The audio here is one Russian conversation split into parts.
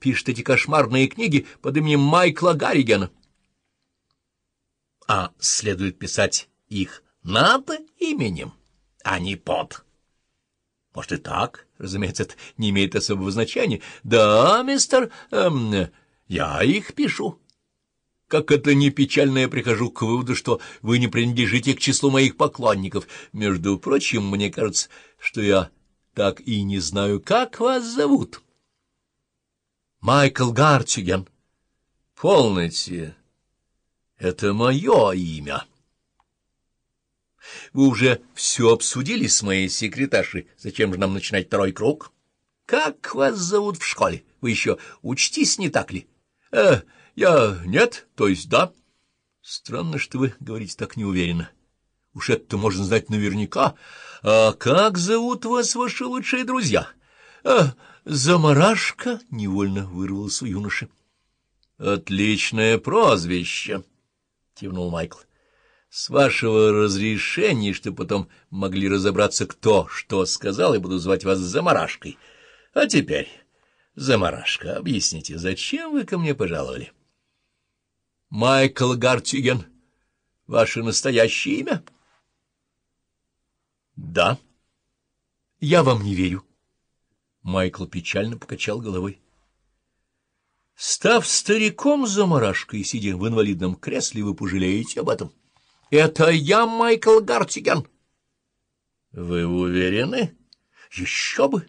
пишет эти кошмарные книги под именем Майкла Гарригена. А следует писать их над именем, а не под. Может, и так, разумеется, это не имеет особого значения. Да, мистер, эм, я их пишу. Как это не печально, я прихожу к выводу, что вы не принадлежите к числу моих поклонников. Между прочим, мне кажется, что я так и не знаю, как вас зовут. Майкл Гартиген. Полноте. Это мое имя. Вы уже все обсудили с моей секретаршей. Зачем же нам начинать второй круг? Как вас зовут в школе? Вы еще учтись, не так ли? Э, я нет, то есть да. Странно, что вы говорите так неуверенно. Уж это можно знать наверняка. А как зовут вас ваши лучшие друзья? А, Замарашка невольно вырвался у юноши. Отличное прозвище, кивнул Майкл. С вашего разрешения, чтобы потом могли разобраться, кто что сказал, я буду звать вас Замарашкой. А теперь, Замарашка, объясните, зачем вы ко мне пожаловали? — Майкл Гартиген, ваше настоящее имя? Да. Я вам не верю. Майкл печально покачал головой. Став стариком заморашкой, сидя в инвалидном кресле, вы пожалеете об этом. Это я, Майкл Гартиген. Вы уверены? Еще бы.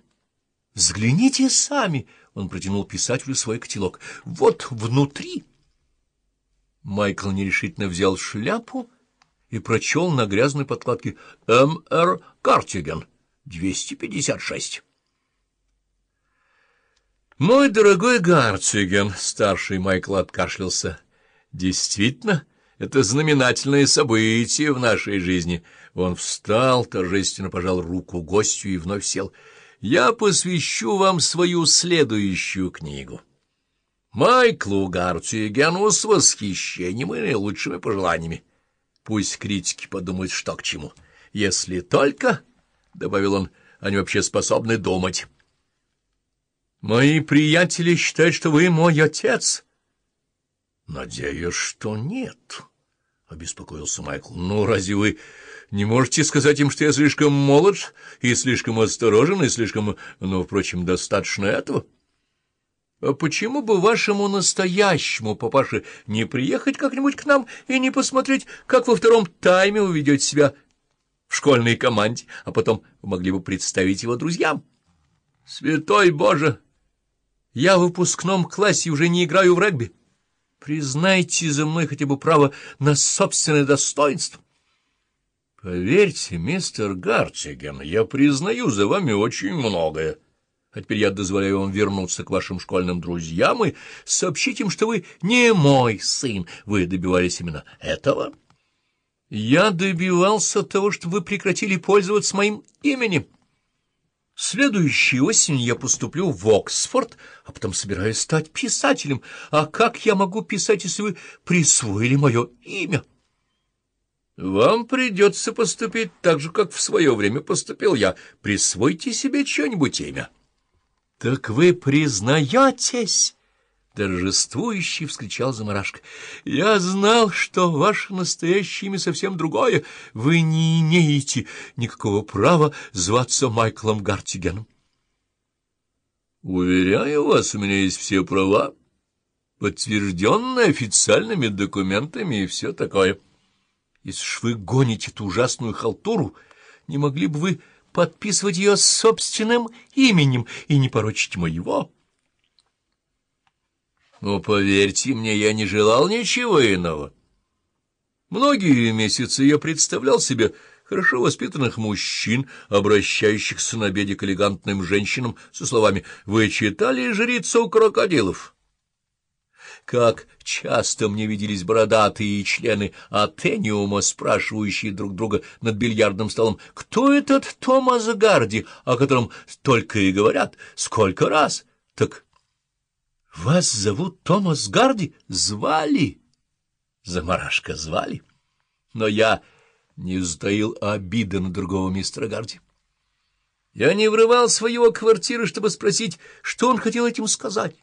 Взгляните сами. Он протянул писателю свой котелок. Вот внутри... Майкл нерешительно взял шляпу и прочел на грязной подкладке «М.Р. Картиген, 256». «Мой дорогой Гартиген», — старший Майкл откашлялся, — «действительно, это знаменательное событие в нашей жизни». Он встал, торжественно пожал руку гостю и вновь сел. «Я посвящу вам свою следующую книгу». Майклу Гартигену с восхищением и лучшими пожеланиями. Пусть критики подумают, что к чему. Если только, — добавил он, — они вообще способны думать. Мои приятели считают, что вы мой отец. Надеюсь, что нет, — обеспокоился Майкл. Ну, разве вы не можете сказать им, что я слишком молод и слишком осторожен, и слишком, ну, впрочем, достаточно этого? — а почему бы вашему настоящему папаше не приехать как-нибудь к нам и не посмотреть, как во втором тайме вы ведете себя в школьной команде, а потом могли бы представить его друзьям? Святой Боже! Я в выпускном классе уже не играю в регби. Признайте за мной хотя бы право на собственное достоинство. Поверьте, мистер Гартиген, я признаю за вами очень многое. А теперь я дозволяю вам вернуться к вашим школьным друзьям и сообщить им, что вы не мой сын. Вы добивались именно этого. Я добивался того, чтобы вы прекратили пользоваться моим именем. Следующей осенью я поступлю в Оксфорд, а потом собираюсь стать писателем. А как я могу писать, если вы присвоили мое имя? Вам придется поступить так же, как в свое время поступил я. Присвойте себе что-нибудь имя. — Так вы признаетесь? — торжествующий вскричал Замарашка. — Я знал, что ваше настоящее имя совсем другое. Вы не имеете никакого права зваться Майклом Гартигеном. — Уверяю вас, у меня есть все права, подтвержденные официальными документами и все такое. Если ж вы гоните эту ужасную халтуру, не могли бы вы подписывать ее собственным именем и не порочить моего. Но, поверьте мне, я не желал ничего иного. Многие месяцы я представлял себе хорошо воспитанных мужчин, обращающихся на обеде к элегантным женщинам со словами «Вы читали «Жрицу крокодилов»?» Как часто мне виделись бородатые члены Атениума, спрашивающие друг друга над бильярдным столом, кто этот Томас Гарди, о котором столько и говорят, сколько раз? Так вас зовут Томас Гарди? Звали? Замарашка звали. Но я не затаил обиды на другого мистера Гарди. Я не врывал в его квартиры, чтобы спросить, что он хотел этим сказать.